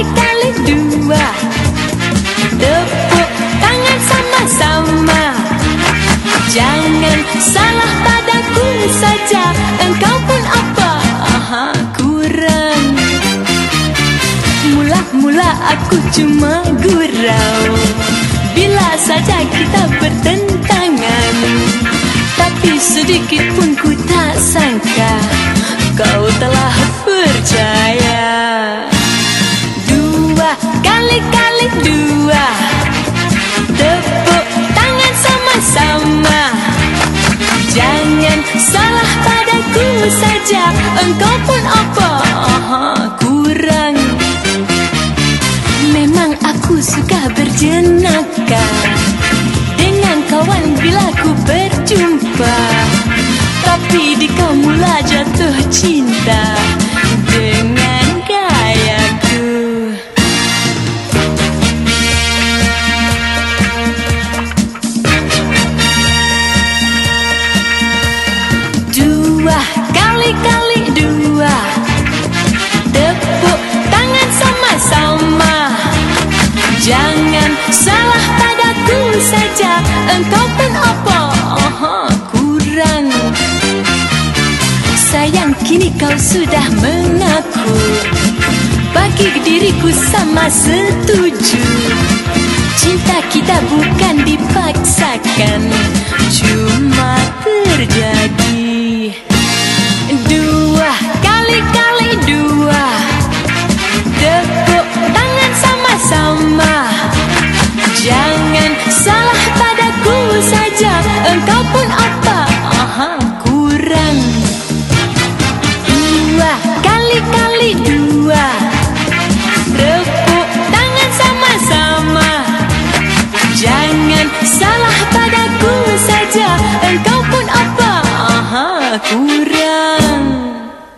Kali dua. Tepuk tangan sama-sama. Jangan salah padaku saja. Engkau pun apa? Aha, kurang Mula-mula aku cuma gurau. Bila saja kita bertentangan Tapi sedikit pun ku kali-kali dua. Tepuk tangan sama-sama. Jangan salah padaku saja. Engkau pun apa? Kurang. Memang aku suka berjenaka. Dengan kawan bila ku berjumpa. Tapi di kau mula jatuh cinta kali-kali dua. Tepuk tangan sama-sama. Jangan salah padaku saja Engkau pun apa? Aha, kurang. Sayang kini kau sudah mengaku. Bagi diriku sama setuju. Cinta kita bukan dipaksakan